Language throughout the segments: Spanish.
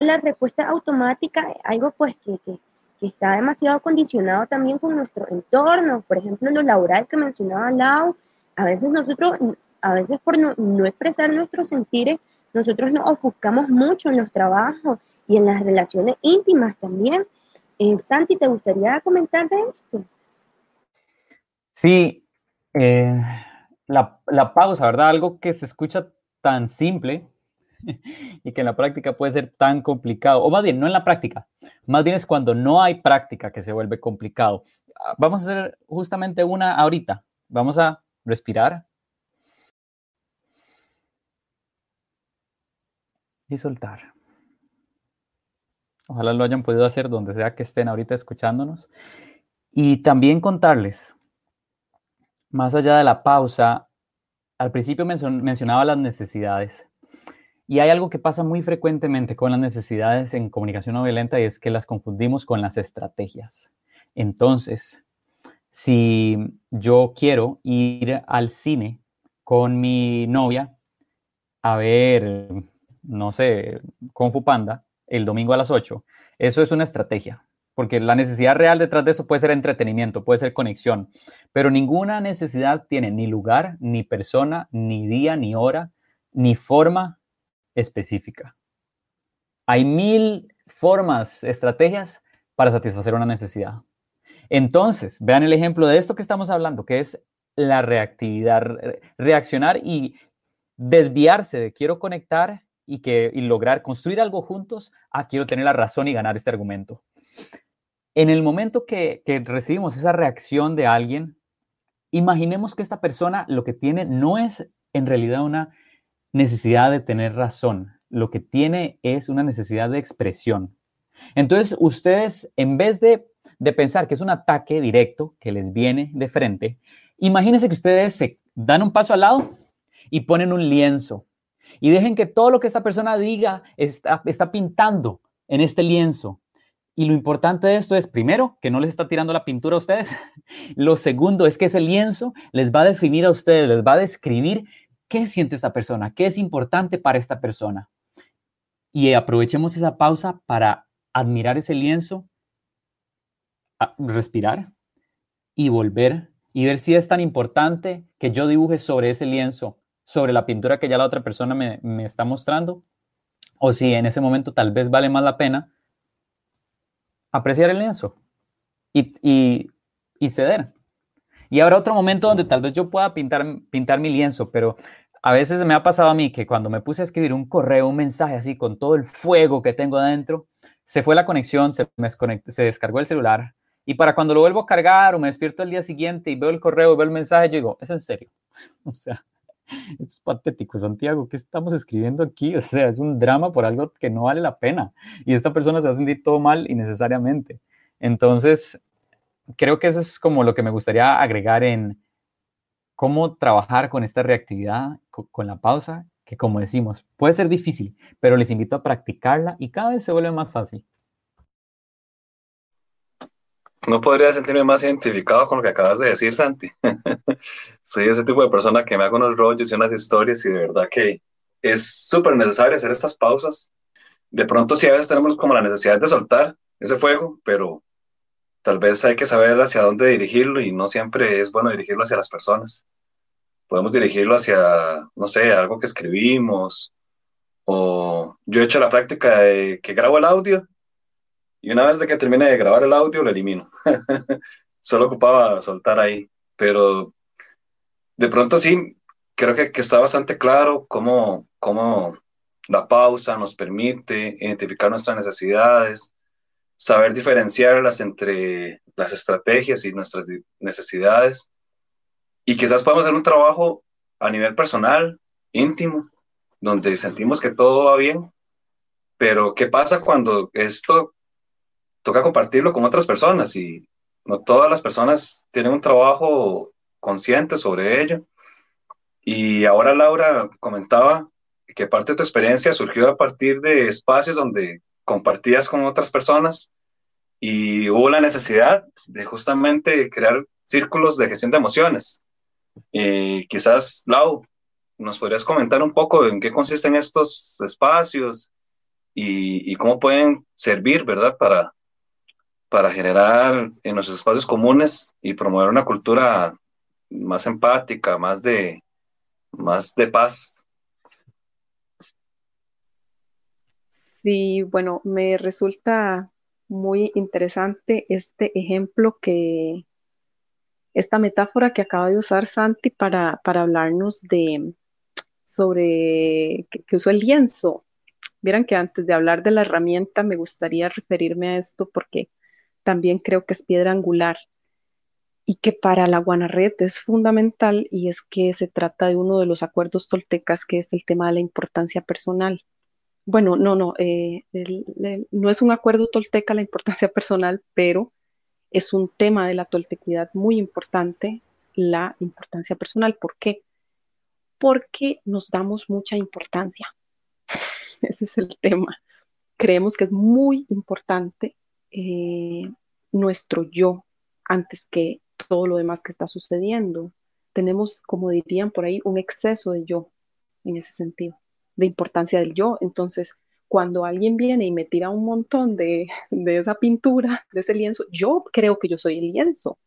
la respuesta automática, algo pues que, que, está demasiado condicionado también con nuestro entorno, por ejemplo, lo laboral que mencionaba Lau, a veces nosotros, a veces por no, no expresar nuestros sentires, nosotros nos ofuscamos mucho en los trabajos y en las relaciones íntimas también. Eh, Santi, ¿te gustaría comentar de esto? Sí, eh, la, la, pausa, ¿verdad? Algo que se escucha tan simple y que en la práctica puede ser tan complicado, o más bien, no en la práctica, más bien es cuando no hay práctica que se vuelve complicado. Ah, vamos a hacer justamente una ahorita. Vamos a respirar y soltar. Ojalá lo hayan podido hacer donde sea que estén ahorita escuchándonos. Y también contarles, más allá de la pausa, al principio mencionaba las necesidades. Y hay algo que pasa muy frecuentemente con las necesidades en comunicación no violenta y es que las confundimos con las estrategias. Entonces, si yo quiero ir al cine con mi novia a ver, no sé, Kung Fu Panda el domingo a las 8, eso es una estrategia, porque la necesidad real detrás de eso puede ser entretenimiento, puede ser conexión, pero ninguna necesidad tiene ni lugar, ni persona, ni día, ni hora, ni forma específica. Hay mil formas, estrategias para satisfacer una necesidad. Entonces, vean el ejemplo de esto que estamos hablando, que es la reactividad, reaccionar y desviarse de quiero conectar y, que, lograr construir algo juntos a quiero tener la razón y ganar este argumento. En el momento que, que recibimos esa reacción de alguien, imaginemos que esta persona lo que tiene no es en realidad una necesidad de tener razón, lo que tiene es una necesidad de expresión. Entonces, ustedes, en vez de, pensar que es un ataque directo que les viene de frente, imagínense que ustedes se dan un paso al lado y ponen un lienzo y dejen que todo lo que esta persona diga está, está pintando en este lienzo. Y lo importante de esto es, primero, que no les está tirando la pintura a ustedes. Lo segundo es que ese lienzo les va a definir a ustedes, les va a describir ¿Qué siente esta persona? ¿Qué es importante para esta persona? Y aprovechemos esa pausa para admirar ese lienzo, respirar y volver y ver si es tan importante que yo dibuje sobre ese lienzo, sobre la pintura que ya la otra persona me, está mostrando, o si en ese momento tal vez vale más la pena apreciar el lienzo y, y ceder. Y habrá otro momento donde tal vez yo pueda pintar, pintar mi lienzo, pero a veces me ha pasado a mí que cuando me puse a escribir un correo, un mensaje así con todo el fuego que tengo adentro, se fue la conexión, se, me se descargó el celular. Y para cuando lo vuelvo a cargar o me despierto el día siguiente y veo el correo, veo el mensaje, yo digo, ¿es en serio? O sea, esto es patético, Santiago, ¿qué estamos escribiendo aquí? O sea, es un drama por algo que no vale la pena. Y esta persona se va a sentir todo mal innecesariamente. Entonces, creo que eso es como lo que me gustaría agregar en cómo trabajar con esta reactividad, con, la pausa, que como decimos, puede ser difícil, pero les invito a practicarla y cada vez se vuelve más fácil. No podría sentirme más identificado con lo que acabas de decir, Santi. Soy ese tipo de persona que me hago unos rollos y unas historias y de verdad que es súper necesario hacer estas pausas. De pronto sí a veces tenemos como la necesidad de soltar ese fuego, pero tal vez hay que saber hacia dónde dirigirlo y no siempre es bueno dirigirlo hacia las personas. Podemos dirigirlo hacia, no sé, algo que escribimos o yo he hecho la práctica de que grabo el audio y una vez de que termine de grabar el audio lo elimino. Solo ocupaba soltar ahí, pero de pronto sí, creo que, está bastante claro cómo, cómo la pausa nos permite identificar nuestras necesidades, saber diferenciarlas entre las estrategias y nuestras necesidades. Y quizás podamos hacer un trabajo a nivel personal, íntimo, donde sentimos que todo va bien, pero ¿qué pasa cuando esto toca compartirlo con otras personas? Y no todas las personas tienen un trabajo consciente sobre ello. Y ahora Laura comentaba que parte de tu experiencia surgió a partir de espacios donde compartías con otras personas y hubo la necesidad de justamente crear círculos de gestión de emociones. Y quizás, Lau, nos podrías comentar un poco en qué consisten estos espacios y, cómo pueden servir, ¿verdad? Para, para generar en los espacios comunes y promover una cultura más empática, más de, más de paz. Sí, bueno, me resulta muy interesante este ejemplo que, esta metáfora que acaba de usar Santi para, hablarnos de sobre que, usó el lienzo. Vieran que antes de hablar de la herramienta me gustaría referirme a esto porque también creo que es piedra angular y que para la Guanaret es fundamental y es que se trata de uno de los acuerdos toltecas que es el tema de la importancia personal. Bueno, no, no, eh, no es un acuerdo tolteca la importancia personal, pero es un tema de la toltequidad muy importante, la importancia personal. ¿Por qué? Porque nos damos mucha importancia. Ese es el tema. Creemos que es muy importante eh, nuestro yo antes que todo lo demás que está sucediendo. Tenemos, como dirían por ahí, un exceso de yo en ese sentido, de importancia del yo. Entonces, cuando alguien viene y me tira un montón de, esa pintura, de ese lienzo, yo creo que yo soy el lienzo.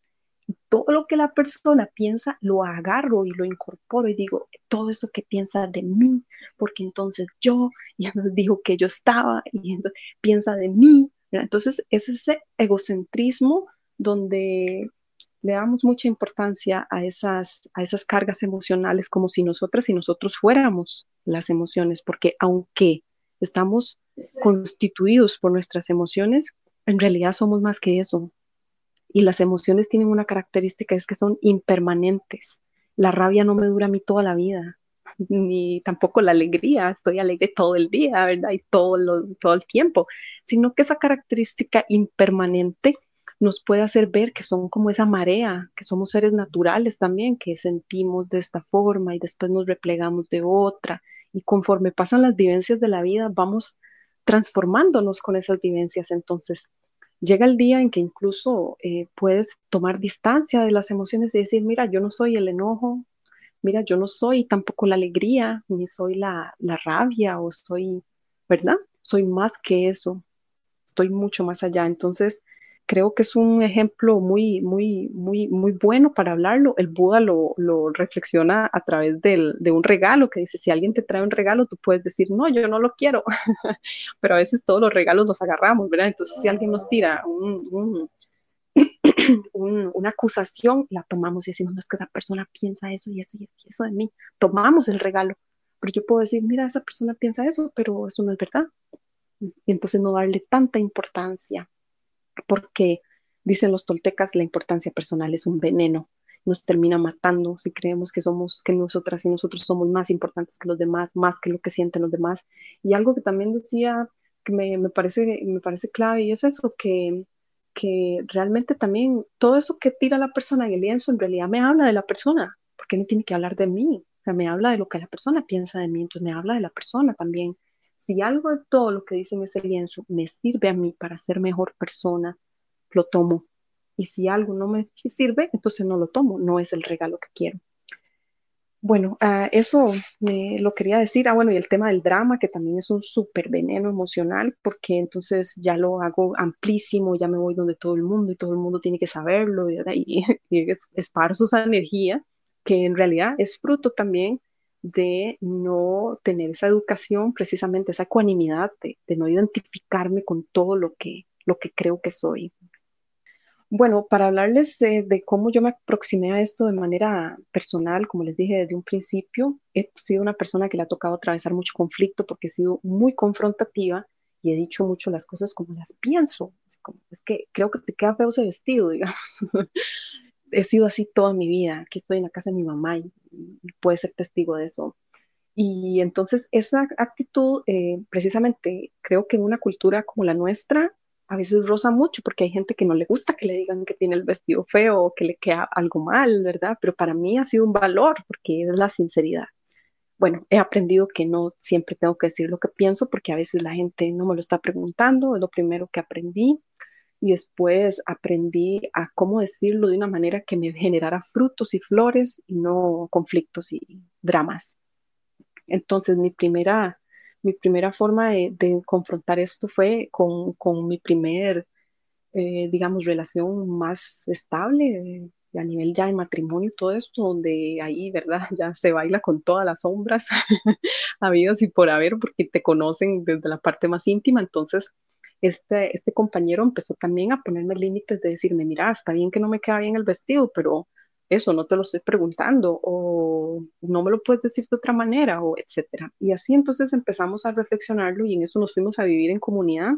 Todo lo que la persona piensa, lo agarro y lo incorporo y digo, todo eso que piensa de mí, porque entonces yo, ya nos dijo que yo estaba, y piensa de mí. Entonces es ese egocentrismo donde le damos mucha importancia a esas, a esas cargas emocionales como si nosotras y nosotros fuéramos las emociones, porque aunque estamos constituidos por nuestras emociones, en realidad somos más que eso. Y las emociones tienen una característica, es que son impermanentes. La rabia no me dura a mí toda la vida, ni tampoco la alegría, estoy alegre todo el día, ¿verdad? Y todo, todo el tiempo, sino que esa característica impermanente nos puede hacer ver que son como esa marea, que somos seres naturales también, que sentimos de esta forma y después nos replegamos de otra y conforme pasan las vivencias de la vida, vamos transformándonos con esas vivencias. Entonces, llega el día en que incluso eh, puedes tomar distancia de las emociones y decir, mira, yo no soy el enojo, mira, yo no soy tampoco la alegría, ni soy la, la rabia o soy, ¿verdad? Soy más que eso, estoy mucho más allá. Entonces, creo que es un ejemplo muy, muy, muy, muy bueno para hablarlo. El Buda lo, reflexiona a través de un regalo que dice, si alguien te trae un regalo, tú puedes decir, no, yo no lo quiero, pero a veces todos los regalos los agarramos, ¿verdad? Entonces, si alguien nos tira una acusación, la tomamos y decimos, no es que esa persona piensa eso y eso y eso de mí. Tomamos el regalo, pero yo puedo decir, mira, esa persona piensa eso, pero eso no es verdad. Y entonces no darle tanta importancia porque dicen los toltecas, la importancia personal es un veneno, nos termina matando si creemos que somos, que nosotras y nosotros somos más importantes que los demás, más que lo que sienten los demás. Y algo que también decía que me, parece, me parece clave y es eso, que, que realmente también todo eso que tira la persona en el lienzo en realidad me habla de la persona, porque no tiene que hablar de mí, o sea, me habla de lo que la persona piensa de mí, entonces me habla de la persona también si algo de todo lo que dice en ese lienzo me sirve a mí para ser mejor persona, lo tomo. Y si algo no me sirve, entonces no lo tomo, no es el regalo que quiero. Bueno, uh, eso me lo quería decir. Ah, bueno, y el tema del drama, que también es un súper veneno emocional, porque entonces ya lo hago amplísimo, ya me voy donde todo el mundo y todo el mundo tiene que saberlo y, y, y esparzo esa energía, que en realidad es fruto también de no tener esa educación, precisamente esa ecuanimidad, de, no identificarme con todo lo que, lo que creo que soy. Bueno, para hablarles de, cómo yo me aproximé a esto de manera personal, como les dije desde un principio, he sido una persona que le ha tocado atravesar mucho conflicto porque he sido muy confrontativa y he dicho mucho las cosas como las pienso. Es, que creo que te queda feo ese vestido, digamos. He sido así toda mi vida. Aquí estoy en la casa de mi mamá y, puede ser testigo de eso. Y entonces esa actitud, eh, precisamente, creo que en una cultura como la nuestra, a veces roza mucho porque hay gente que no le gusta que le digan que tiene el vestido feo o que le queda algo mal, ¿verdad? Pero para mí ha sido un valor porque es la sinceridad. Bueno, he aprendido que no siempre tengo que decir lo que pienso porque a veces la gente no me lo está preguntando, es lo primero que aprendí y después aprendí a cómo decirlo de una manera que me generara frutos y flores y no conflictos y dramas. Entonces mi primera, mi primera forma de, confrontar esto fue con, con mi primer, eh, digamos, relación más estable, eh, a nivel ya de matrimonio y todo esto, donde ahí, ¿verdad? Ya se baila con todas las sombras habidas y por haber, porque te conocen desde la parte más íntima. Entonces, este, este compañero empezó también a ponerme límites de decirme, mira, está bien que no me queda bien el vestido, pero eso no te lo estoy preguntando o no me lo puedes decir de otra manera o etcétera. Y así entonces empezamos a reflexionarlo y en eso nos fuimos a vivir en comunidad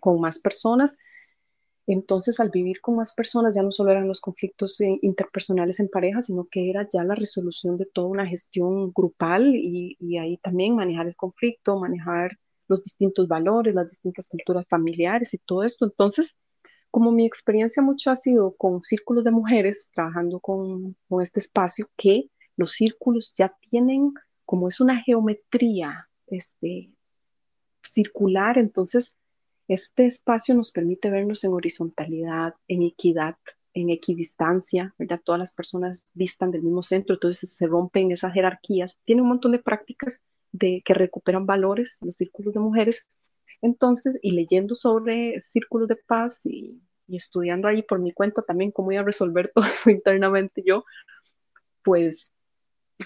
con más personas. Entonces, al vivir con más personas, ya no solo eran los conflictos eh, interpersonales en pareja, sino que era ya la resolución de toda una gestión grupal y, y ahí también manejar el conflicto, manejar los distintos valores, las distintas culturas familiares y todo esto. Entonces, como mi experiencia mucho ha sido con círculos de mujeres, trabajando con, este espacio, que los círculos ya tienen, como es una geometría este, circular, entonces este espacio nos permite vernos en horizontalidad, en equidad, en equidistancia, ¿verdad? Todas las personas distan del mismo centro, entonces se rompen esas jerarquías. Tiene un montón de prácticas de que recuperan valores, los círculos de mujeres, entonces, y leyendo sobre círculos de paz y, estudiando ahí por mi cuenta también cómo iba a resolver todo eso internamente yo, pues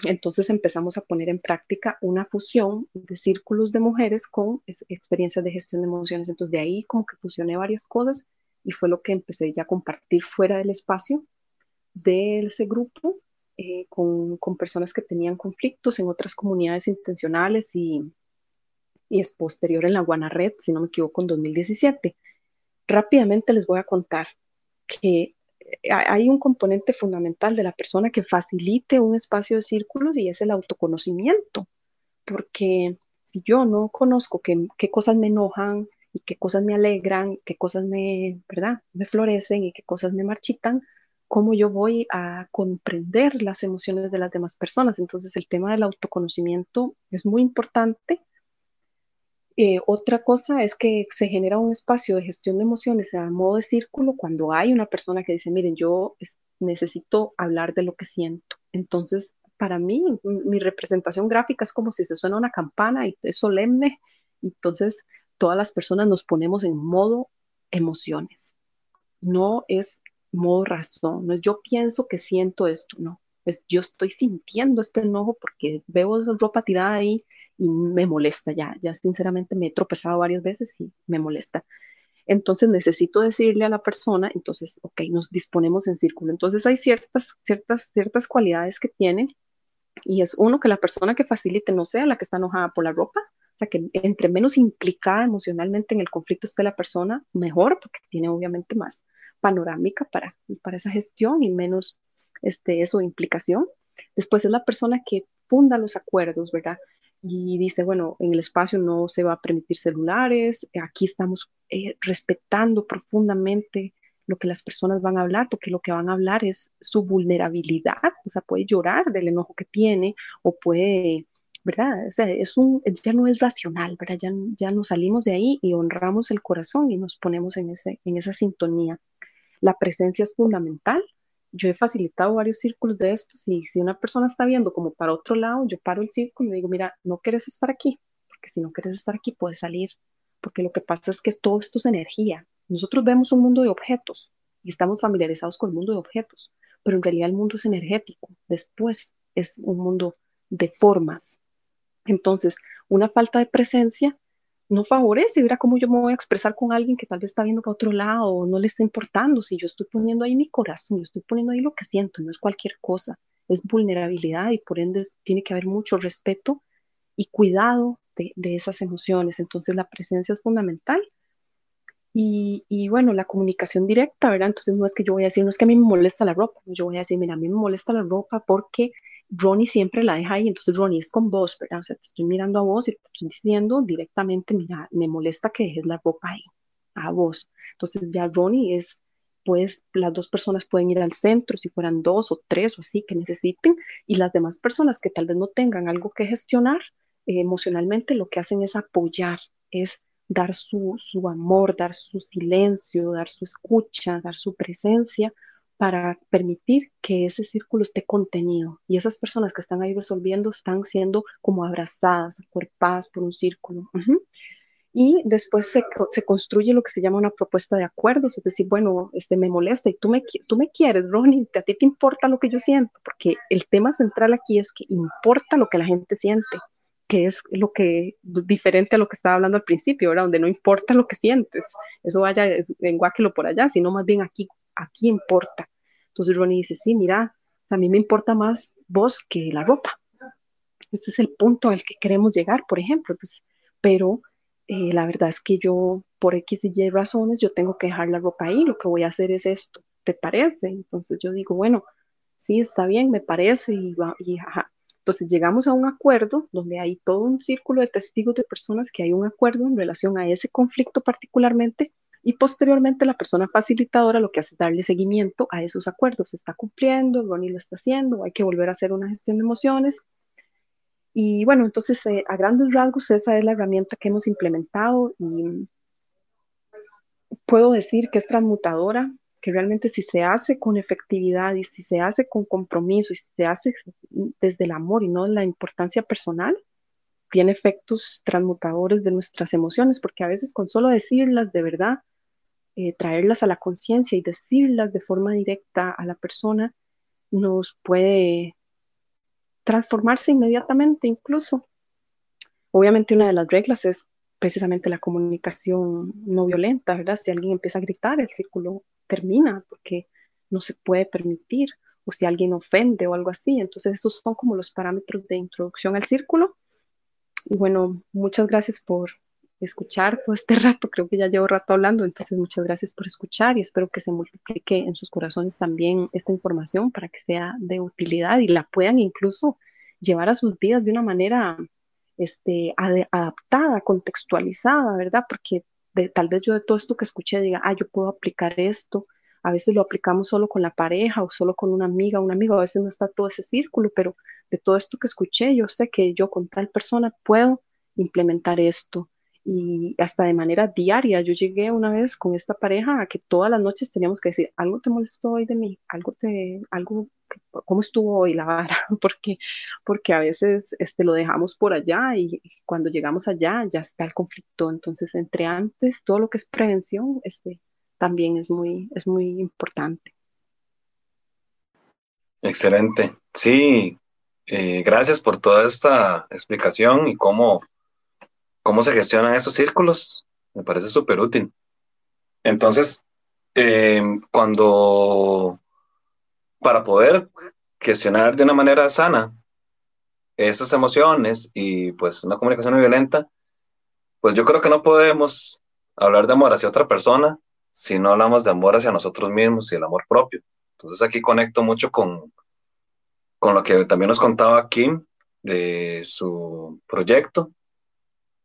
entonces empezamos a poner en práctica una fusión de círculos de mujeres con experiencias de gestión de emociones. Entonces de ahí como que fusioné varias cosas y fue lo que empecé ya a compartir fuera del espacio de ese grupo eh, con, con, personas que tenían conflictos en otras comunidades intencionales y, y es posterior en la Red, si no me equivoco, en 2017. Rápidamente les voy a contar que eh, hay un componente fundamental de la persona que facilite un espacio de círculos y es el autoconocimiento, porque si yo no conozco qué, qué cosas me enojan y qué cosas me alegran, qué cosas me, ¿verdad? me florecen y qué cosas me marchitan, cómo yo voy a comprender las emociones de las demás personas. Entonces el tema del autoconocimiento es muy importante eh, otra cosa es que se genera un espacio de gestión de emociones a modo de círculo cuando hay una persona que dice, miren, yo necesito hablar de lo que siento. Entonces, para mí, mi representación gráfica es como si se suena una campana y es solemne. Entonces, todas las personas nos ponemos en modo emociones. No es modo razón, no es yo pienso que siento esto, no. Es yo estoy sintiendo este enojo porque veo ropa tirada ahí y me molesta ya, ya sinceramente me he tropezado varias veces y me molesta. Entonces necesito decirle a la persona, entonces, ok, nos disponemos en círculo. Entonces hay ciertas, ciertas, ciertas cualidades que tiene y es uno que la persona que facilite no sea la que está enojada por la ropa, o sea, que entre menos implicada emocionalmente en el conflicto esté la persona, mejor, porque tiene obviamente más panorámica para, para esa gestión y menos este, eso, implicación. Después es la persona que funda los acuerdos, ¿verdad? y dice, bueno, en el espacio no se va a permitir celulares, aquí estamos eh, respetando profundamente lo que las personas van a hablar, porque lo que van a hablar es su vulnerabilidad, o sea, puede llorar del enojo que tiene o puede, ¿verdad? O sea, es un, ya no es racional, ¿verdad? Ya, ya nos salimos de ahí y honramos el corazón y nos ponemos en, ese, en esa sintonía. La presencia es fundamental, yo he facilitado varios círculos de estos y si una persona está viendo como para otro lado, yo paro el círculo y digo, mira, no quieres estar aquí, porque si no quieres estar aquí puedes salir, porque lo que pasa es que todo esto es energía. Nosotros vemos un mundo de objetos y estamos familiarizados con el mundo de objetos, pero en realidad el mundo es energético, después es un mundo de formas. Entonces, una falta de presencia no favorece, verá cómo yo me voy a expresar con alguien que tal vez está viendo para otro lado o no le está importando, si yo estoy poniendo ahí mi corazón, yo estoy poniendo ahí lo que siento, no es cualquier cosa, es vulnerabilidad y por ende tiene que haber mucho respeto y cuidado de, esas emociones, entonces la presencia es fundamental. Y, y, bueno, la comunicación directa, ¿verdad? Entonces no es que yo voy a decir, no es que a mí me molesta la ropa, yo voy a decir, mira, a mí me molesta la ropa porque Ronnie siempre la deja ahí, entonces Ronnie es con vos, ¿verdad? O sea, te estoy mirando a vos y te estoy diciendo directamente, mira, me molesta que dejes la ropa ahí, a vos. Entonces ya Ronnie es, pues las dos personas pueden ir al centro, si fueran dos o tres o así que necesiten, y las demás personas que tal vez no tengan algo que gestionar eh, emocionalmente, lo que hacen es apoyar, es dar su, su amor, dar su silencio, dar su escucha, dar su presencia para permitir que ese círculo esté contenido y esas personas que están ahí resolviendo están siendo como abrazadas, acuerpadas por un círculo. Y después se, se, construye lo que se llama una propuesta de acuerdos, es decir, bueno, este me molesta y tú me, tú me quieres, Ronnie, a ti te importa lo que yo siento, porque el tema central aquí es que importa lo que la gente siente, que es lo que diferente a lo que estaba hablando al principio, ¿verdad? Donde no importa lo que sientes, eso vaya en Guáquilo por allá, sino más bien aquí, aquí importa. Entonces Ronnie dice, sí, mira, a mí me importa más vos que la ropa. Ese es el punto al que queremos llegar, por ejemplo. Entonces, pero eh, la verdad es que yo, por X y Y razones, yo tengo que dejar la ropa ahí, lo que voy a hacer es esto, ¿te parece? Entonces yo digo, bueno, sí, está bien, me parece, y, y. Entonces llegamos a un acuerdo donde hay todo un círculo de testigos de personas que hay un acuerdo en relación a ese conflicto particularmente y posteriormente la persona facilitadora lo que hace es darle seguimiento a esos acuerdos. Se está cumpliendo, Ronnie lo está haciendo, hay que volver a hacer una gestión de emociones. Y bueno, entonces eh, a grandes rasgos esa es la herramienta que hemos implementado y puedo decir que es transmutadora, que realmente si se hace con efectividad y si se hace con compromiso y si se hace desde el amor y no la importancia personal, tiene efectos transmutadores de nuestras emociones, porque a veces con solo decirlas de verdad, eh, traerlas a la conciencia y decirlas de forma directa a la persona, nos puede transformarse inmediatamente incluso. Obviamente una de las reglas es precisamente la comunicación no violenta, ¿verdad? Si alguien empieza a gritar, el círculo termina porque no se puede permitir, o si alguien ofende o algo así. Entonces, esos son como los parámetros de introducción al círculo. Y bueno, muchas gracias por escuchar todo este rato. Creo que ya llevo rato hablando, entonces muchas gracias por escuchar y espero que se multiplique en sus corazones también esta información para que sea de utilidad y la puedan incluso llevar a sus vidas de una manera este, adaptada, contextualizada, ¿verdad? Porque tal vez yo de todo esto que escuché diga, ah, yo puedo aplicar esto. A veces lo aplicamos solo con la pareja o solo con una amiga, un amigo, a veces no está todo ese círculo, pero de todo esto que escuché, yo sé que yo con tal persona puedo implementar esto y hasta de manera diaria. Yo llegué una vez con esta pareja a que todas las noches teníamos que decir, algo te molestó hoy de mí, algo te, algo, cómo estuvo hoy la vara, porque, porque a veces este, lo dejamos por allá y cuando llegamos allá ya está el conflicto. Entonces, entre antes, todo lo que es prevención, este, también es muy, es muy importante. Excelente. Sí, eh, gracias por toda esta explicación y cómo cómo se gestionan esos círculos. Me parece súper útil. Entonces, em, cuando, para poder gestionar de una manera sana esas emociones y pues una comunicación violenta, pues yo creo que no podemos hablar de amor hacia otra persona si no hablamos de amor hacia nosotros mismos y el amor propio. Entonces aquí conecto mucho con, con lo que también nos contaba Kim de su proyecto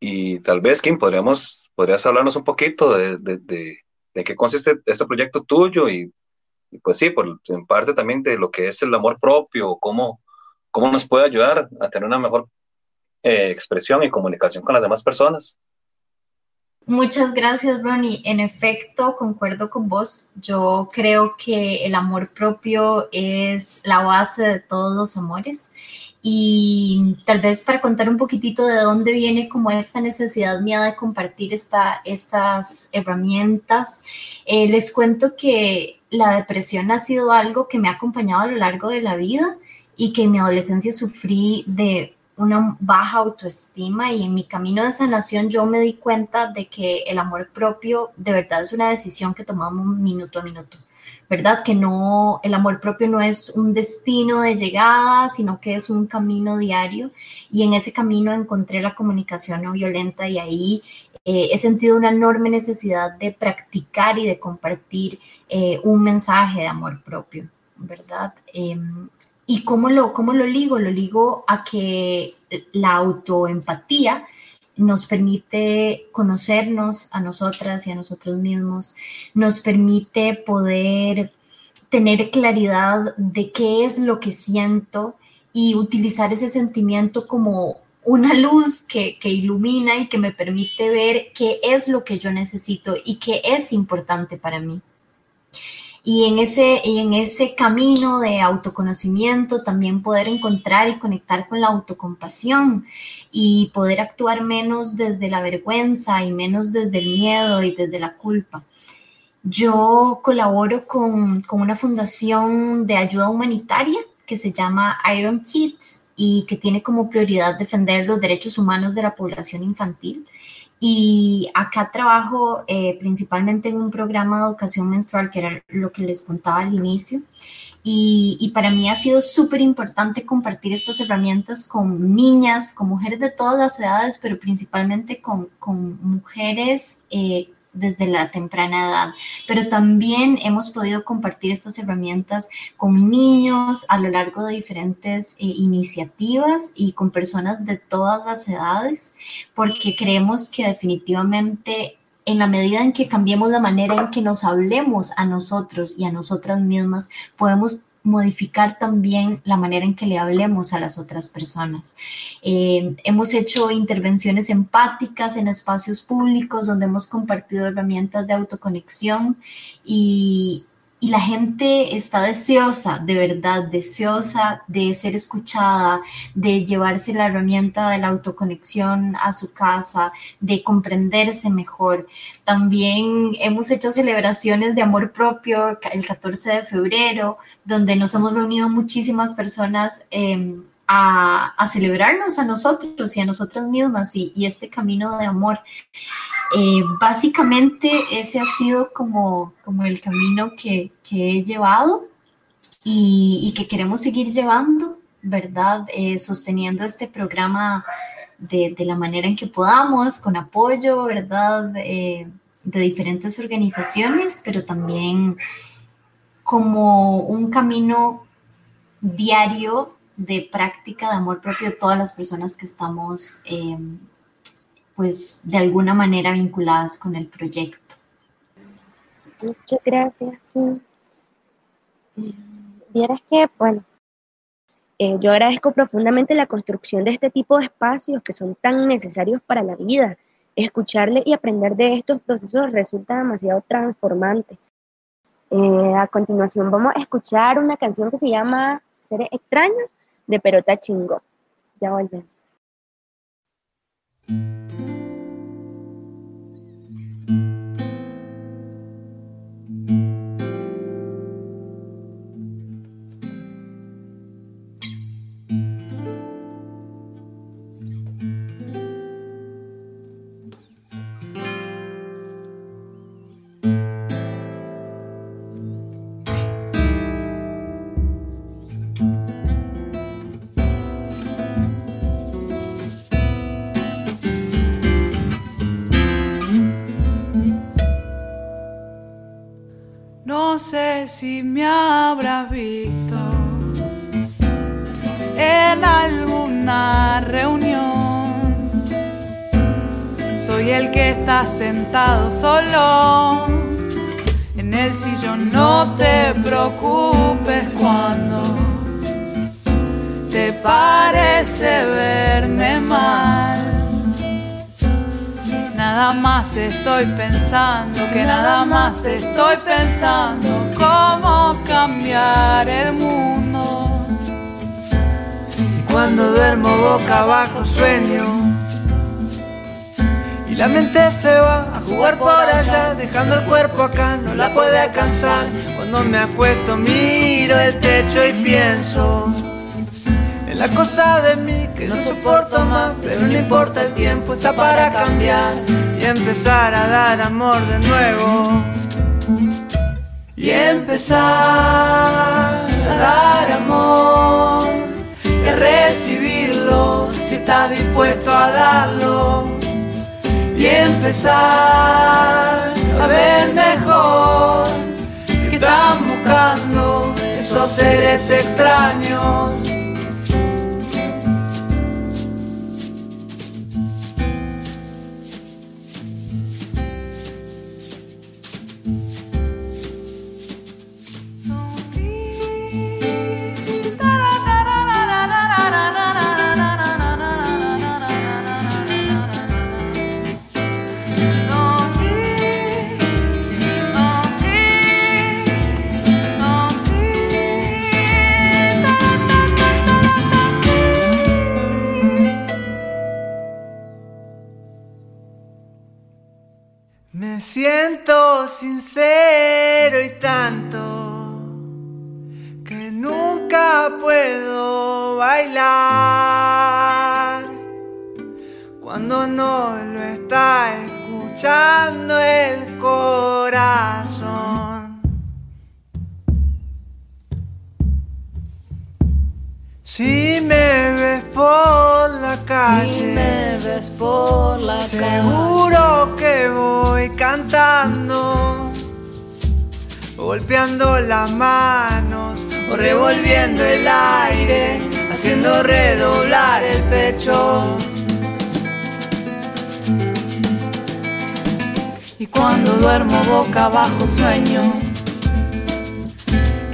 y tal vez, Kim, podríamos, podrías hablarnos un poquito de, de, de, qué consiste este proyecto tuyo y, pues sí, por, en parte también de lo que es el amor propio, cómo, cómo nos puede ayudar a tener una mejor eh, expresión y comunicación con las demás personas. Muchas gracias, Ronnie. En efecto, concuerdo con vos. Yo creo que el amor propio es la base de todos los amores y tal vez para contar un poquitito de dónde viene como esta necesidad mía de compartir esta, estas herramientas, eh, les cuento que la depresión ha sido algo que me ha acompañado a lo largo de la vida y que en mi adolescencia sufrí de una baja autoestima y en mi camino de sanación yo me di cuenta de que el amor propio de verdad es una decisión que tomamos minuto a minuto. ¿verdad? Que no, el amor propio no es un destino de llegada, sino que es un camino diario y en ese camino encontré la comunicación no violenta y ahí eh, he sentido una enorme necesidad de practicar y de compartir eh, un mensaje de amor propio, ¿verdad? Em, ¿Y cómo lo, cómo lo ligo? Lo ligo a que la autoempatía nos permite conocernos a nosotras y a nosotros mismos, nos permite poder tener claridad de qué es lo que siento y utilizar ese sentimiento como una luz que, ilumina y que me permite ver qué es lo que yo necesito y qué es importante para mí. Y en, ese, y en ese camino de autoconocimiento también poder encontrar y conectar con la autocompasión y poder actuar menos desde la vergüenza y menos desde el miedo y desde la culpa. Yo colaboro con, con una fundación de ayuda humanitaria que se llama Iron Kids y que tiene como prioridad defender los derechos humanos de la población infantil. Y acá trabajo eh, principalmente en un programa de educación menstrual, que era lo que les contaba al inicio. Y, y para mí ha sido súper importante compartir estas herramientas con niñas, con mujeres de todas las edades, pero principalmente con, con mujeres eh, desde la temprana edad, pero también hemos podido compartir estas herramientas con niños a lo largo de diferentes eh, iniciativas y con personas de todas las edades, porque creemos que definitivamente en la medida en que cambiemos la manera en que nos hablemos a nosotros y a nosotras mismas, podemos modificar también la manera en que le hablemos a las otras personas. Eh, hemos hecho intervenciones empáticas en espacios públicos donde hemos compartido herramientas de autoconexión y, y la gente está deseosa, de verdad, deseosa de ser escuchada, de llevarse la herramienta de la autoconexión a su casa, de comprenderse mejor. También hemos hecho celebraciones de amor propio el 14 de febrero, donde nos hemos reunido muchísimas personas. Em, a, celebrarnos a nosotros y a nosotras mismas y, y este camino de amor. Eh, básicamente ese ha sido como, como el camino que, que he llevado y, que queremos seguir llevando, ¿verdad? Eh, sosteniendo este programa de, la manera en que podamos, con apoyo, ¿verdad? Eh, de diferentes organizaciones, pero también como un camino diario de práctica de amor propio todas las personas que estamos pues de alguna manera vinculadas con el proyecto. Muchas gracias. Vieras que, bueno, eh, yo agradezco profundamente la construcción de este tipo de espacios que son tan necesarios para la vida. Escucharle y aprender de estos procesos resulta demasiado transformante. Eh, a continuación vamos a escuchar una canción que se llama Seres extraños de Perota Chingo. Ya volvemos. No sé si me habrás visto en alguna reunión. Soy el que está sentado solo en el sillón. No te preocupes cuando te parece verme mal nada más estoy pensando, que nada más estoy pensando cómo cambiar el mundo. Y cuando duermo boca abajo sueño. Y la mente se va a jugar por allá, dejando el cuerpo acá, no la puede alcanzar. Cuando me acuesto miro el techo y pienso en la cosa de mí que no soporto más, pero no importa el tiempo, está para cambiar y empezar a dar amor de nuevo. Y empezar a dar amor y a recibirlo si estás dispuesto a darlo. Y empezar a ver mejor que están buscando esos seres extraños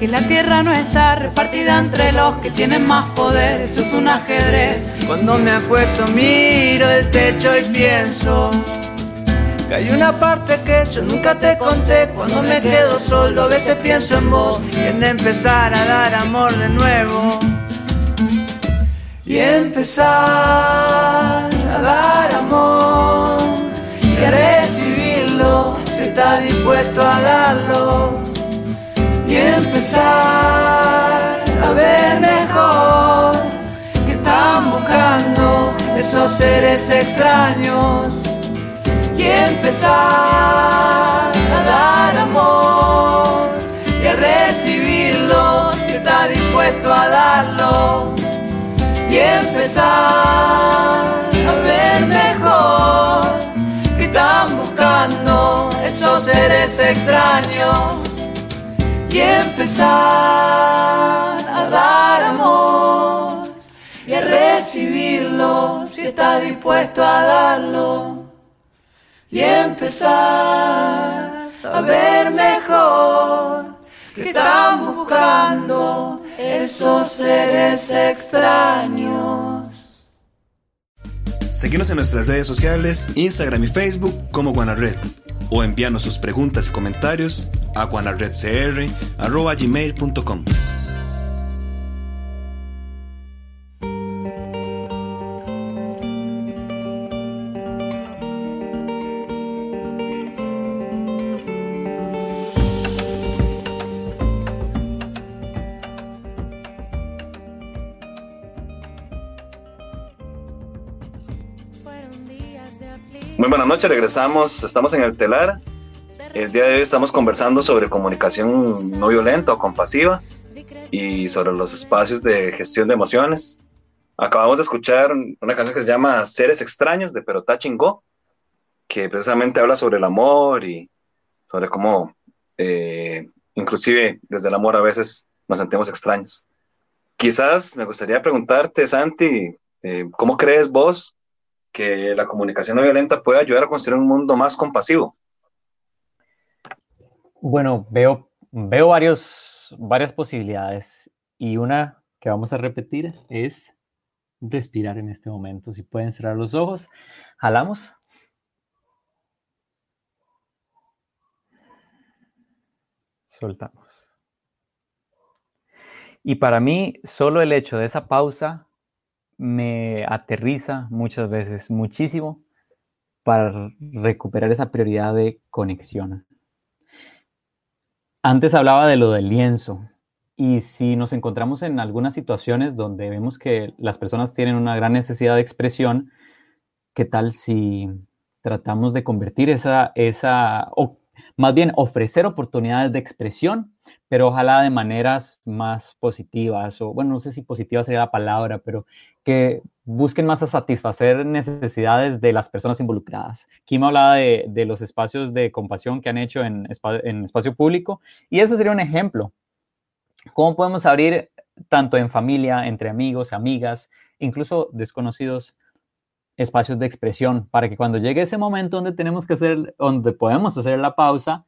que la tierra no está repartida entre los que tienen más poder, eso es un ajedrez. Cuando me acuesto miro el techo y pienso que hay una parte que yo nunca te conté. Cuando me quedo solo a veces pienso en vos y en empezar a dar amor de nuevo. Y empezar a dar amor y recibirlo si está dispuesto a darlo y empezar a ver mejor que están buscando esos seres extraños y empezar a dar amor y a recibirlo si está dispuesto a darlo y empezar a ver mejor que están buscando esos seres extraños y empezar a dar amor y a recibirlo si está dispuesto a darlo y empezar a ver mejor que están buscando esos seres extraños. Seguimos en nuestras redes sociales, Instagram y Facebook como Guanared. O envíanos sus preguntas y comentarios a guanaredcr.gmail.com. Noches, regresamos, estamos en el telar. El día de hoy estamos conversando sobre comunicación no violenta o compasiva y sobre los espacios de gestión de emociones. Acabamos de escuchar una canción que se llama Seres extraños de Perotá Chingó, que precisamente habla sobre el amor y sobre cómo eh, inclusive desde el amor a veces nos sentimos extraños. Quizás me gustaría preguntarte, Santi, eh, ¿cómo crees vos que la comunicación no violenta puede ayudar a construir un mundo más compasivo? Bueno, veo, veo varios, varias posibilidades y una que vamos a repetir es respirar en este momento. Si pueden cerrar los ojos, jalamos. Soltamos. Y para mí, solo el hecho de esa pausa me aterriza muchas veces muchísimo para recuperar esa prioridad de conexión. Antes hablaba de lo del lienzo y si nos encontramos en algunas situaciones donde vemos que las personas tienen una gran necesidad de expresión, ¿qué tal si tratamos de convertir esa, esa o más bien ofrecer oportunidades de expresión, pero ojalá de maneras más positivas, o bueno, no sé si positiva sería la palabra, pero que busquen más a satisfacer necesidades de las personas involucradas. Kim hablaba de, de los espacios de compasión que han hecho en, en espacio público, y eso sería un ejemplo. ¿Cómo podemos abrir tanto en familia, entre amigos, amigas, incluso desconocidos, espacios de expresión para que cuando llegue ese momento donde tenemos que hacer, donde podemos hacer la pausa,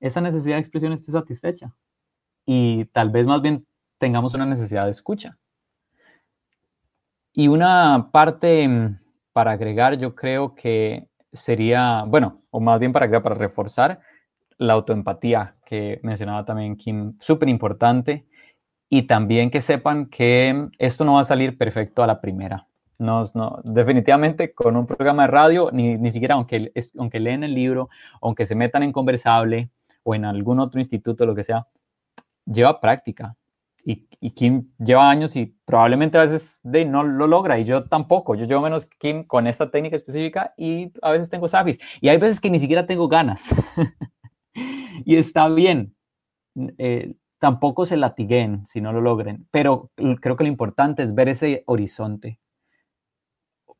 esa necesidad de expresión esté satisfecha y tal vez más bien tengamos una necesidad de escucha. Y una parte mm, para agregar, yo creo que sería, bueno, o más bien para agregar, para reforzar la autoempatía que mencionaba también Kim, súper importante. Y también que sepan que esto no va a salir perfecto a la primera No, no, definitivamente con un programa de radio, ni, ni siquiera aunque, aunque leen el libro, aunque se metan en Conversable o en algún otro instituto, lo que sea, lleva práctica. Y, y, Kim lleva años y probablemente a veces no lo logra y yo tampoco. Yo llevo menos Kim con esta técnica específica y a veces tengo safis. Y hay veces que ni siquiera tengo ganas. y está bien. Eh, tampoco se latiguen si no lo logren, pero creo que lo importante es ver ese horizonte.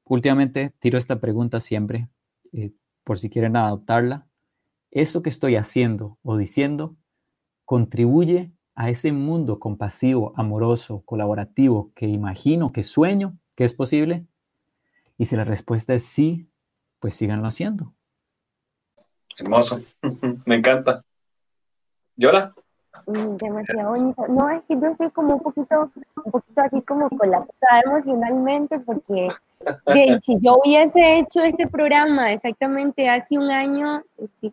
Últimamente tiro esta pregunta siempre, eh, por si quieren adoptarla. ¿Esto que estoy haciendo o diciendo contribuye a ese mundo compasivo, amoroso, colaborativo que imagino, que sueño que es posible? Y si la respuesta es sí, pues síganlo haciendo. Hermoso, me encanta. ¿Yola? Mm, demasiado bonito. No, es que yo estoy como un poquito, un poquito así como colapsada emocionalmente porque si yo hubiese hecho este programa exactamente hace un año, este,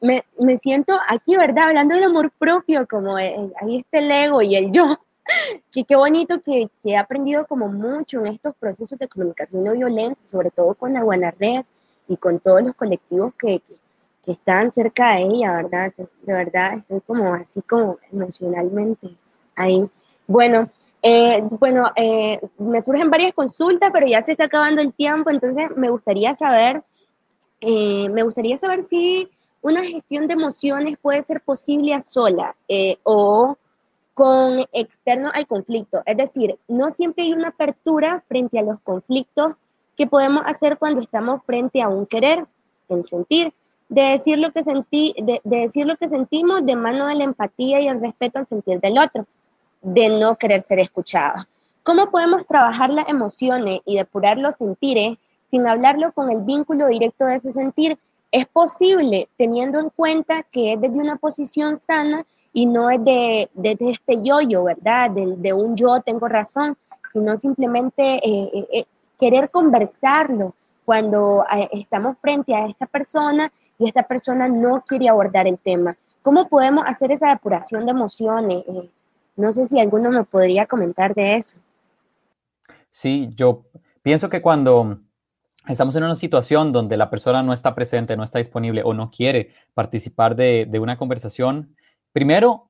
me, me, siento aquí, ¿verdad? Hablando del amor propio, como ahí está el ego y el yo. Que qué bonito que, que, he aprendido como mucho en estos procesos de comunicación no violenta, sobre todo con la Buena Red y con todos los colectivos que, que que están cerca de ella, ¿verdad? De verdad, estoy como así como emocionalmente ahí. Bueno, eh, bueno, eh, me surgen varias consultas, pero ya se está acabando el tiempo, entonces me gustaría saber, eh, me gustaría saber si una gestión de emociones puede ser posible a sola o con externo al conflicto. Es decir, no siempre hay una apertura frente a los conflictos que podemos hacer cuando estamos frente a un querer, el sentir de decir lo que sentí, de, decir lo que sentimos de mano de la empatía y el respeto al sentir del otro, de no querer ser escuchado. ¿Cómo podemos trabajar las emociones y depurar los sentires sin hablarlo con el vínculo directo de ese sentir? Es posible teniendo en cuenta que es desde una posición sana y no es de, este yo-yo, ¿verdad? De, un yo tengo razón, sino simplemente eh, eh, eh, querer conversarlo cuando estamos frente a esta persona y esta persona no quiere abordar el tema. ¿Cómo podemos hacer esa depuración de emociones? No sé si alguno me podría comentar de eso. Sí, yo pienso que cuando estamos en una situación donde la persona no está presente, no está disponible o no quiere participar de, una conversación, primero,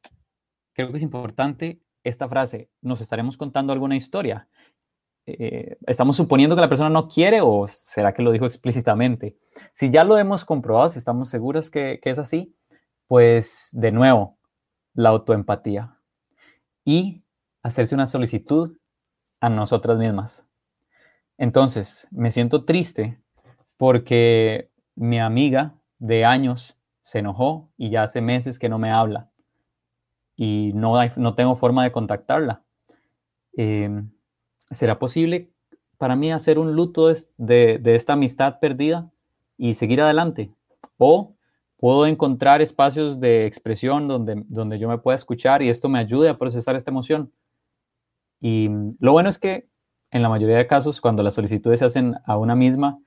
creo que es importante esta frase, nos estaremos contando alguna historia. Eh, ¿estamos suponiendo que la persona no quiere o será que lo dijo explícitamente? Si ya lo hemos comprobado, si estamos seguros que es así, pues de nuevo, la autoempatía y hacerse una solicitud a nosotras mismas. Entonces, me siento triste porque mi amiga de años se enojó y ya hace meses que no me habla y no, no tengo forma de contactarla. Eh, ¿será posible para mí hacer un luto de, esta amistad perdida y seguir adelante? ¿O puedo encontrar espacios de expresión donde, donde yo me pueda escuchar y esto me ayude a procesar esta emoción? Y lo bueno es que en la mayoría de casos, cuando las solicitudes se hacen a una misma,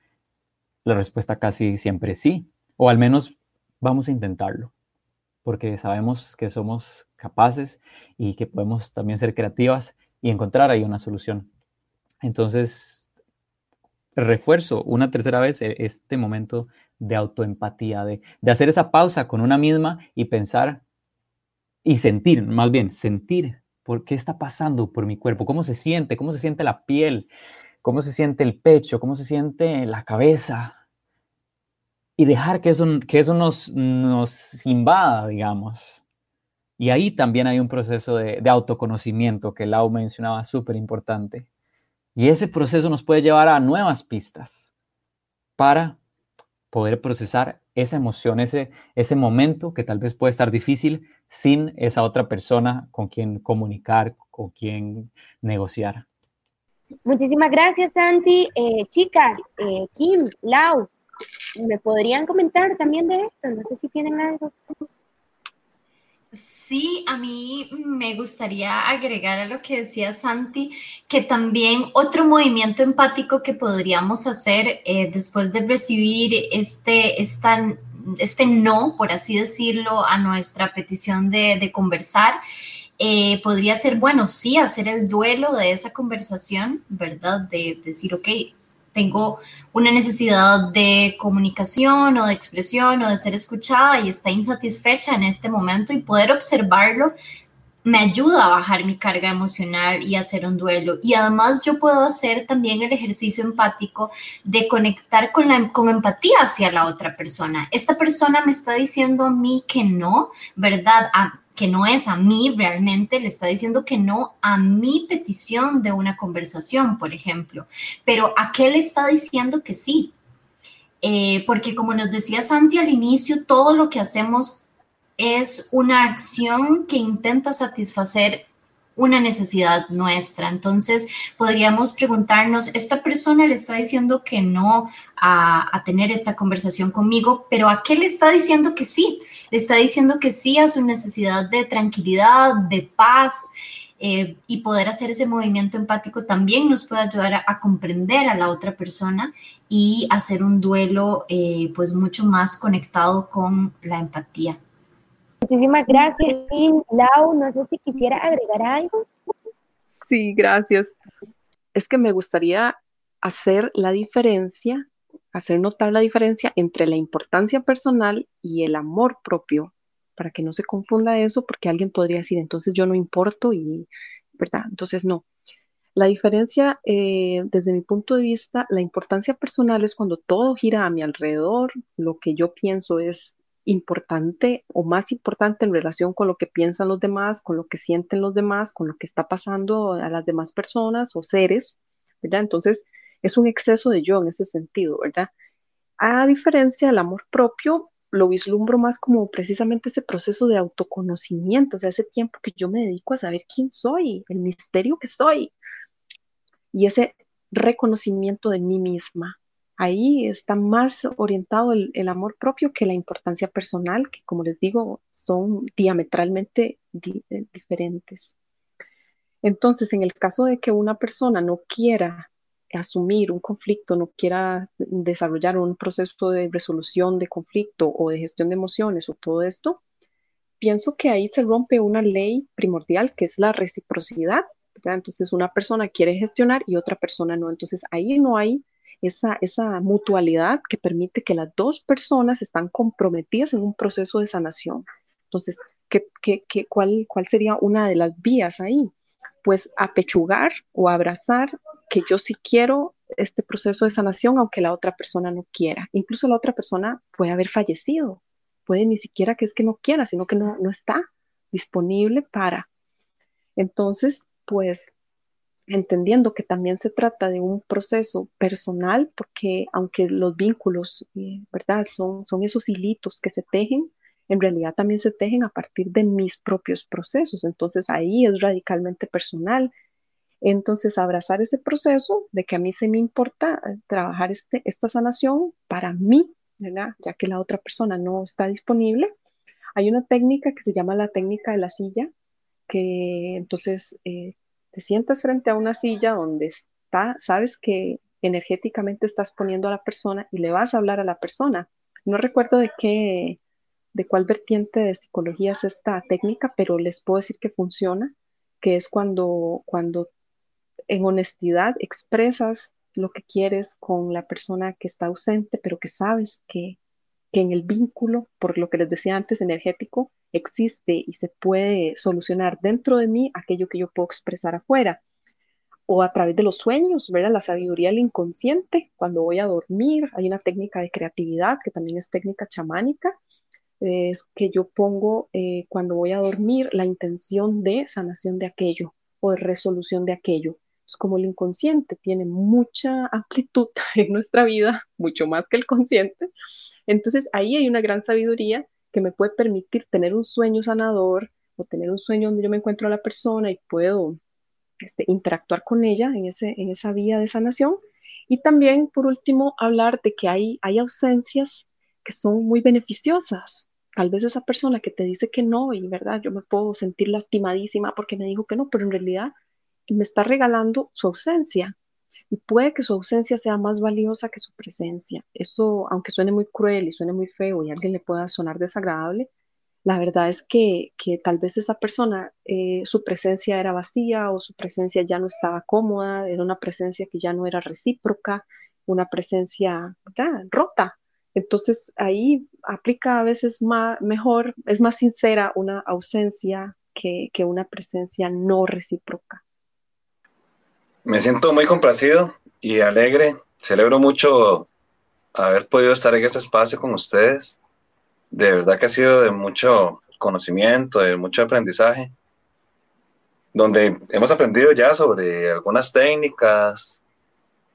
la respuesta casi siempre es sí, o al menos vamos a intentarlo, porque sabemos que somos capaces y que podemos también ser creativas y encontrar ahí una solución. Entonces, refuerzo una tercera vez e, este momento de autoempatía, de, de hacer esa pausa con una misma y pensar y sentir, más bien, sentir por qué está pasando por mi cuerpo, cómo se siente, cómo se siente la piel, cómo se siente el pecho, cómo se siente la cabeza. Y dejar que eso, que eso nos, nos invada, digamos. Y ahí también hay un proceso de, de autoconocimiento que Lau mencionaba súper importante. Y ese proceso nos puede llevar a nuevas pistas para poder procesar esa emoción, ese, ese momento que tal vez puede estar difícil sin esa otra persona con quien comunicar, con quien negociar. Muchísimas gracias, Santi. Eh, chicas, eh, Kim, Lau, ¿me podrían comentar también de esto? No sé si tienen algo. Sí, a mí me gustaría agregar a lo que decía Santi, que también otro movimiento empático que podríamos hacer eh, después de recibir este, este no, por así decirlo, a nuestra petición de, conversar, eh, podría ser, bueno, sí, hacer el duelo de esa conversación, ¿verdad? De, decir, ok, tengo una necesidad de comunicación o de expresión o de ser escuchada y está insatisfecha en este momento y poder observarlo me ayuda a bajar mi carga emocional y hacer un duelo. Y además yo puedo hacer también el ejercicio empático de conectar con, la, con empatía hacia la otra persona. Esta persona me está diciendo a mí que no, ¿verdad? Que no es a mí realmente, le está diciendo que no a mi petición de una conversación, por ejemplo. Pero ¿a qué le está diciendo que sí? Eh, porque como nos decía Santi al inicio, todo lo que hacemos es una acción que intenta satisfacer una necesidad nuestra. Entonces, podríamos preguntarnos, esta persona le está diciendo que no a, tener esta conversación conmigo, pero ¿a qué le está diciendo que sí? Le está diciendo que sí a su necesidad de tranquilidad, de paz. Eh, y poder hacer ese movimiento empático también nos puede ayudar a, comprender a la otra persona y hacer un duelo eh, pues mucho más conectado con la empatía. Muchísimas gracias, Lau. No sé si quisiera agregar algo. Sí, gracias. Es que me gustaría hacer la diferencia, hacer notar la diferencia entre la importancia personal y el amor propio, para que no se confunda eso, porque alguien podría decir, entonces yo no importo y, ¿verdad? Entonces no. La diferencia, eh, desde mi punto de vista, la importancia personal es cuando todo gira a mi alrededor, lo que yo pienso es importante o más importante en relación con lo que piensan los demás, con lo que sienten los demás, con lo que está pasando a las demás personas o seres, ¿verdad? Entonces, es un exceso de yo en ese sentido, ¿verdad? A diferencia del amor propio, lo vislumbro más como precisamente ese proceso de autoconocimiento, o sea, ese tiempo que yo me dedico a saber quién soy, el misterio que soy, y ese reconocimiento de mí misma, ahí está más orientado el, amor propio que la importancia personal, que como les digo, son diametralmente eh, diferentes. Entonces, en el caso de que una persona no quiera asumir un conflicto, no quiera desarrollar un proceso de resolución de conflicto o de gestión de emociones o todo esto, pienso que ahí se rompe una ley primordial que es la reciprocidad. Entonces, una persona quiere gestionar y otra persona no. Entonces, ahí no hay esa, esa mutualidad que permite que las dos personas están comprometidas en un proceso de sanación. Entonces, ¿qué, qué, qué, cuál, ¿cuál sería una de las vías ahí? Pues apechugar o abrazar que yo sí quiero este proceso de sanación, aunque la otra persona no quiera. Incluso la otra persona puede haber fallecido, puede ni siquiera que es que no quiera, sino que no, no está disponible para. Entonces, pues entendiendo que también se trata de un proceso personal, porque aunque los vínculos, eh, ¿verdad? Son, son esos hilitos que se tejen, en realidad también se tejen a partir de mis propios procesos. Entonces ahí es radicalmente personal. Entonces abrazar ese proceso de que a mí se me importa eh, trabajar este, esta sanación para mí, ¿verdad? Ya que la otra persona no está disponible. Hay una técnica que se llama la técnica de la silla, que entonces eh, te sientas frente a una silla donde está, sabes que energéticamente estás poniendo a la persona y le vas a hablar a la persona. No recuerdo de qué, de cuál vertiente de psicología es esta técnica, pero les puedo decir que funciona, que es cuando, cuando en honestidad expresas lo que quieres con la persona que está ausente, pero que sabes que, que en el vínculo, por lo que les decía antes, energético, existe y se puede solucionar dentro de mí aquello que yo puedo expresar afuera. O a través de los sueños, ¿verdad? La sabiduría del inconsciente, cuando voy a dormir, hay una técnica de creatividad que también es técnica chamánica, es que yo pongo eh, cuando voy a dormir la intención de sanación de aquello o de resolución de aquello. Es como el inconsciente tiene mucha amplitud en nuestra vida, mucho más que el consciente, entonces ahí hay una gran sabiduría que me puede permitir tener un sueño sanador o tener un sueño donde yo me encuentro a la persona y puedo este, interactuar con ella en, ese, en esa vía de sanación. Y también, por último, hablar de que hay, hay ausencias que son muy beneficiosas. Tal vez esa persona que te dice que no, y verdad, yo me puedo sentir lastimadísima porque me dijo que no, pero en realidad me está regalando su ausencia y puede que su ausencia sea más valiosa que su presencia. Eso, aunque suene muy cruel y suene muy feo y a alguien le pueda sonar desagradable, la verdad es que, tal vez esa persona, eh, su presencia era vacía o su presencia ya no estaba cómoda, era una presencia que ya no era recíproca, una presencia rota. Entonces ahí aplica a veces más, mejor, es más sincera una ausencia que, que una presencia no recíproca. Me siento muy complacido y alegre. Celebro mucho haber podido estar en este espacio con ustedes de verdad que ha sido de mucho conocimiento, de mucho aprendizaje, donde hemos aprendido ya sobre algunas técnicas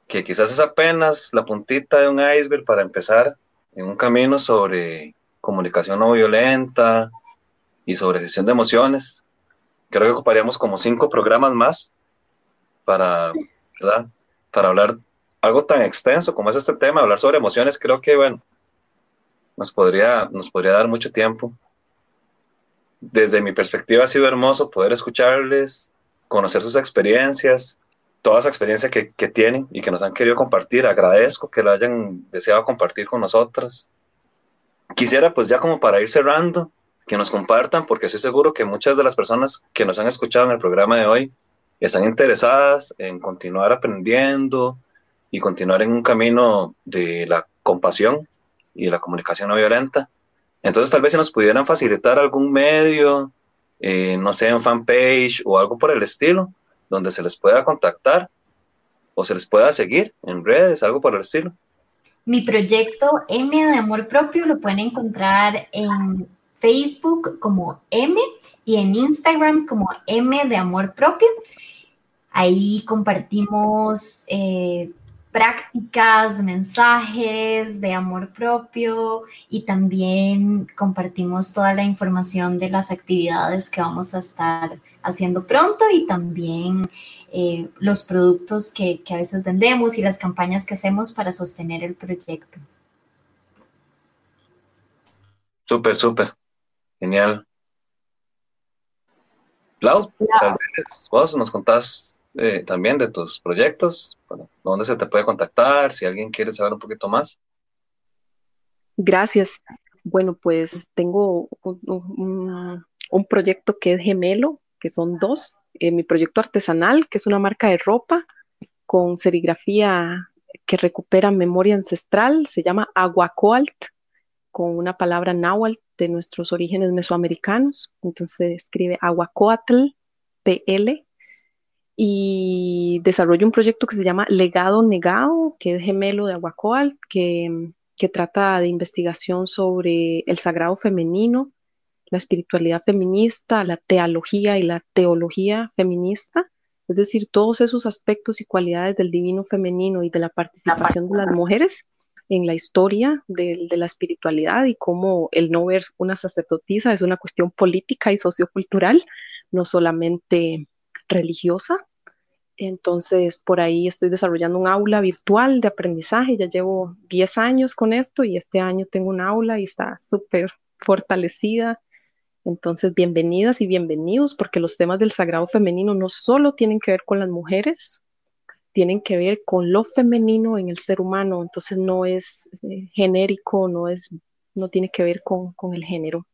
que quizás es apenas la puntita de un iceberg para empezar en un camino sobre comunicación no violenta y sobre gestión de emociones. Creo que ocuparíamos como cinco programas más para, ¿verdad? Para hablar algo tan extenso como es este tema, hablar sobre emociones, creo que, bueno, nos podría, nos podría dar mucho tiempo. Desde mi perspectiva ha sido hermoso poder escucharles, conocer sus experiencias, toda esa experiencia que, que tienen y que nos han querido compartir. Agradezco que lo hayan deseado compartir con nosotras. Quisiera pues ya como para ir cerrando, que nos compartan, porque estoy seguro que muchas de las personas que nos han escuchado en el programa de hoy están interesadas en continuar aprendiendo y continuar en un camino de la compasión y la comunicación no violenta. Entonces tal vez si nos pudieran facilitar algún medio, eh, no sé, un fanpage o algo por el estilo, donde se les pueda contactar o se les pueda seguir en redes, algo por el estilo. Mi proyecto M de Amor Propio lo pueden encontrar en Facebook como M y en Instagram como M de Amor Propio. Ahí compartimos eh, prácticas, mensajes de amor propio y también compartimos toda la información de las actividades que vamos a estar haciendo pronto y también eh, los productos que, que a veces vendemos y las campañas que hacemos para sostener el proyecto. Súper, súper. Genial. Lau, tal vez vos nos contás eh, también de tus proyectos, dónde se te puede contactar, si alguien quiere saber un poquito más. Gracias. Bueno, pues tengo un, proyecto que es gemelo, que son dos. Eh, mi proyecto artesanal, que es una marca de ropa con serigrafía que recupera memoria ancestral, se llama Aguacoalt, con una palabra náhuatl de nuestros orígenes mesoamericanos. Entonces escribe Aguacoatl, PL, y desarrollo un proyecto que se llama Legado Negado, que es gemelo de Aguacoal, que, que trata de investigación sobre el sagrado femenino, la espiritualidad feminista, la teología y la teología feminista, es decir, todos esos aspectos y cualidades del divino femenino y de la participación de las mujeres en la historia de, la espiritualidad y cómo el no ver una sacerdotisa es una cuestión política y sociocultural, no solamente religiosa. Entonces, por ahí estoy desarrollando un aula virtual de aprendizaje. Ya llevo 10 años con esto y este año tengo un aula y está súper fortalecida. Entonces, bienvenidas y bienvenidos, porque los temas del sagrado femenino no solo tienen que ver con las mujeres, tienen que ver con lo femenino en el ser humano. Entonces, no es eh, genérico, no, es, no tiene que ver con, con el género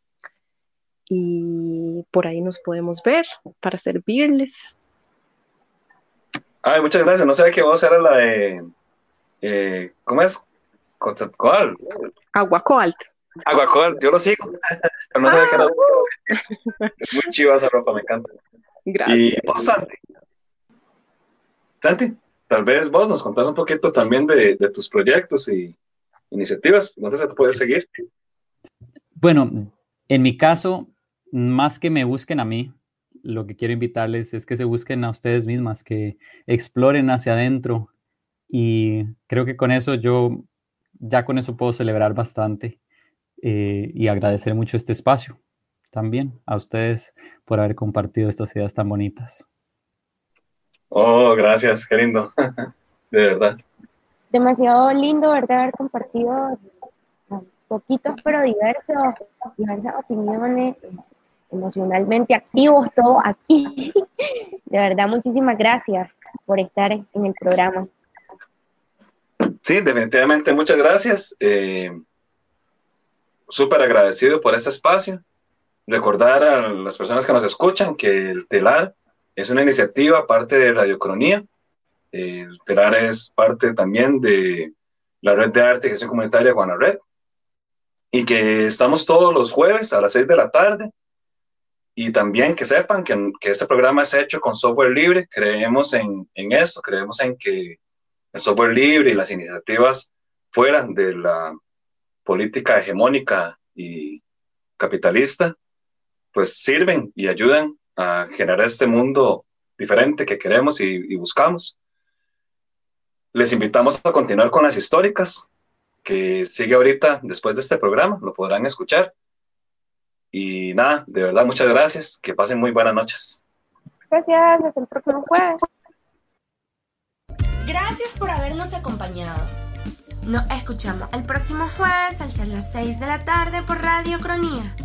y por ahí nos podemos ver para servirles. Ay, muchas gracias. No sabía que vos eras la de. Eh, ¿Cómo es? Conceptual. Aguacoalt. Aguacoalt, yo lo sigo. no sabía que era. Ah. Es muy chiva esa ropa, me encanta. Gracias. Y vos, Santi. Tal vez vos nos contás un poquito también de, de tus proyectos y iniciativas. ¿Dónde se te puede seguir? Bueno, en mi caso, más que me busquen a mí, lo que quiero invitarles es que se busquen a ustedes mismas, que exploren hacia adentro y creo que con eso yo, ya con eso puedo celebrar bastante eh, y agradecer mucho este espacio también a ustedes por haber compartido estas ideas tan bonitas. Oh, gracias, qué lindo, de verdad. Demasiado lindo, ¿verdad? Haber compartido poquitos pero diversos, diversas opiniones, emocionalmente activos todos aquí. De verdad, muchísimas gracias por estar en el programa. Sí, definitivamente muchas gracias. Eh, Súper agradecido por este espacio recordar a las personas que nos escuchan que el TELAR es una iniciativa parte de Radiocronía. El TELAR es parte también de la Red de Arte y Gestión Comunitaria Red y que estamos todos los jueves a las 6 de la tarde. Y también que sepan que, que este programa es hecho con software libre. Creemos en, en esto, creemos en que el software libre y las iniciativas fuera de la política hegemónica y capitalista, pues sirven y ayudan a generar este mundo diferente que queremos y, y buscamos. Les invitamos a continuar con las históricas, que sigue ahorita después de este programa, lo podrán escuchar. Y nada, de verdad, muchas gracias, que pasen muy buenas noches. Gracias, hasta el próximo jueves. Gracias por habernos acompañado. Nos escuchamos el próximo jueves al ser las 6 de la tarde por Radio Cronía.